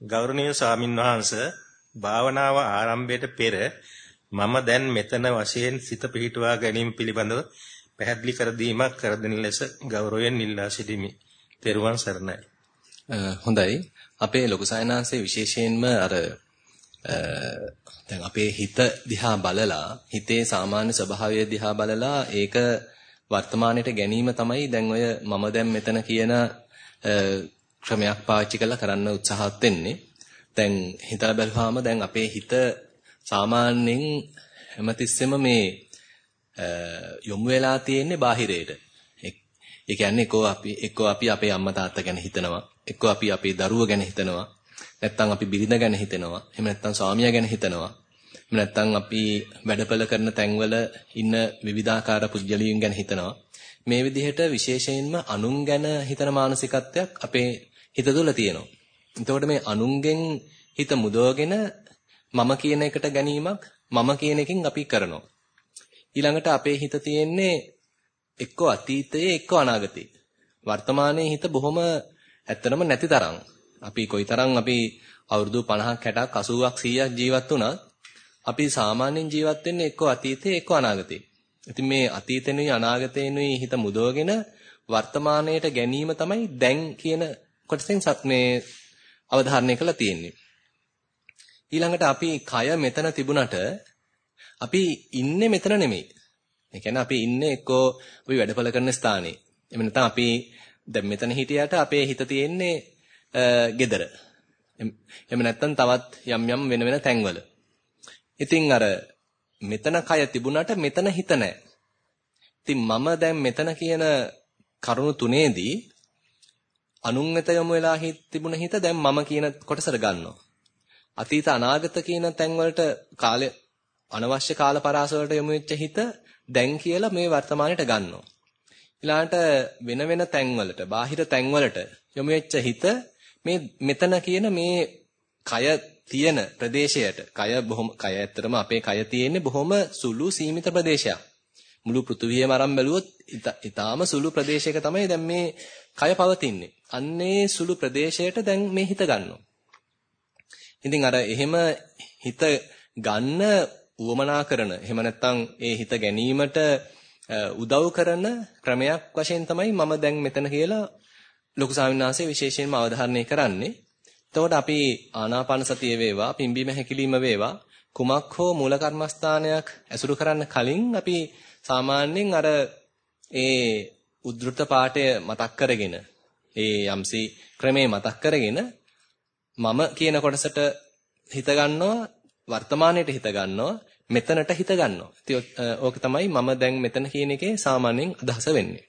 ගෞරවනීය ස්වාමින්වහන්ස භාවනාව ආරම්භයට පෙර මම දැන් මෙතන වශයෙන් සිත පිහිටුවා ගැනීම පිළිබඳව පැහැදිලි කර දීමක් කර දෙන ලෙස ගෞරවයෙන් ඉල්ලා සිටිමි. තෙරුවන් සරණයි. හොඳයි. අපේ ලොකු සයනාංශයේ විශේෂයෙන්ම අර දැන් අපේ හිත දිහා බලලා හිතේ සාමාන්‍ය ස්වභාවය දිහා බලලා ඒක වර්තමානයට ගැනීම තමයි දැන් ඔය මම දැන් මෙතන කියන ක්‍රමයක් පාවිච්චි කරලා කරන්න උත්සාහත් වෙන්නේ. දැන් හිතලා බලුවාම දැන් අපේ හිත සාමාන්‍යයෙන් හැමතිස්සෙම මේ යොමු වෙලා තියෙන්නේ බාහිරයට. ඒ කියන්නේ එක්කෝ අපි එක්කෝ අපි අපේ අම්මා තාත්තා ගැන හිතනවා. එක්කෝ අපි අපේ දරුවෝ ගැන හිතනවා. නැත්තම් අපි බිරිඳ ගැන හිතනවා. එහෙම නැත්තම් ස්වාමියා ගැන හිතනවා. එහෙම නැත්තම් අපි වැඩපළ කරන තැන්වල ඉන්න විවිධාකාර පුද්ගලයන් ගැන හිතනවා. මේ විදිහට විශේෂයෙන්ම අනුන් ගැන හිතන මානසිකත්වයක් අපේ හිත තුළ තියෙනවා. එතකොට මේ අනුන්ගෙන් හිත මුදවගෙන මම කියන එකට ගැනීමක් මම කියන එකෙන් අපි කරනවා. ඊළඟට අපේ හිත තියෙන්නේ එක්ක අතීතයේ එක්ක අනාගතයේ. වර්තමානයේ හිත බොහොම ඇත්තනම නැති තරම්. අපි කොයිතරම් අපි අවුරුදු 50ක් 60ක් 80ක් 100ක් ජීවත් වුණත් අපි සාමාන්‍යයෙන් ජීවත් වෙන්නේ එක්ක අතීතයේ එක්ක අනාගතයේ. ඉතින් මේ අතීතෙනුයි අනාගතේනුයි හිත මුදවගෙන වර්තමානයට ගැනීම තමයි දැන් කියන කොටසෙන් මේ අවධාරණය කරලා තියෙන්නේ. ඊළඟට අපි කය මෙතන තිබුණට අපි ඉන්නේ මෙතන නෙමෙයි. ඒ කියන්නේ අපි ඉන්නේ එක්කෝ අපි වැඩපළ කරන ස්ථානේ. එහෙම නැත්නම් අපි දැන් මෙතන හිටියට අපේ හිත තියෙන්නේ gedara. එහෙම නැත්නම් තවත් යම් යම් වෙන වෙන තැන්වල. ඉතින් අර මෙතන කය තිබුණට මෙතන හිත නැහැ. ඉතින් මම දැන් මෙතන කියන කරුණු තුනේදී අනුන් වෙත යොමු වෙලා හිත තිබුණ හිත දැන් මම කියන කොටසට ගන්නවා. අතීත අනාගත කියන තැන් වලට කාලය අනවශ්‍ය කාල පරාස වලට යොමු වෙච්ච හිත දැන් කියලා මේ වර්තමානයට ගන්නවා. ඊළාට වෙන වෙන තැන් වලට, බාහිර තැන් වලට යොමු වෙච්ච හිත මේ මෙතන කියන මේ කය තියෙන ප්‍රදේශයට, කය බොහොම කය ඇත්තටම අපේ කය තියෙන්නේ බොහොම සුළු සීමිත ප්‍රදේශයක්. මුළු පෘථුවියම අරන් බැලුවොත් ඊටාම සුළු ප්‍රදේශයක තමයි දැන් මේ කය පවතින්නේ. අන්නේ සුළු ප්‍රදේශයට දැන් මේ හිත ගන්නවා. ඉතින් අර එහෙම හිත ගන්න උවමනා කරන එහෙම නැත්නම් ඒ හිත ගැනීමට උදව් කරන ක්‍රමයක් වශයෙන් තමයි මම දැන් මෙතන කියලා ලොකු ස්වාමීන් විශේෂයෙන්ම අවධාරණය කරන්නේ. එතකොට අපි ආනාපාන සතිය වේවා පිම්බීම හැකිලිම වේවා කුමක් හෝ මූල කර්මස්ථානයක් ඇසුරු කරන්න කලින් අපි සාමාන්‍යයෙන් අර ඒ උද්ෘත පාඨය මතක් කරගෙන ඒ යම්සි ක්‍රමේ මතක් කරගෙන මම කියන කොටසට හිත ගන්නවා වර්තමානයේට හිත ගන්නවා මෙතනට හිත ගන්නවා. ඉතින් ඕක තමයි මම දැන් මෙතන කියන එකේ සාමාන්‍යයෙන් අදහස වෙන්නේ.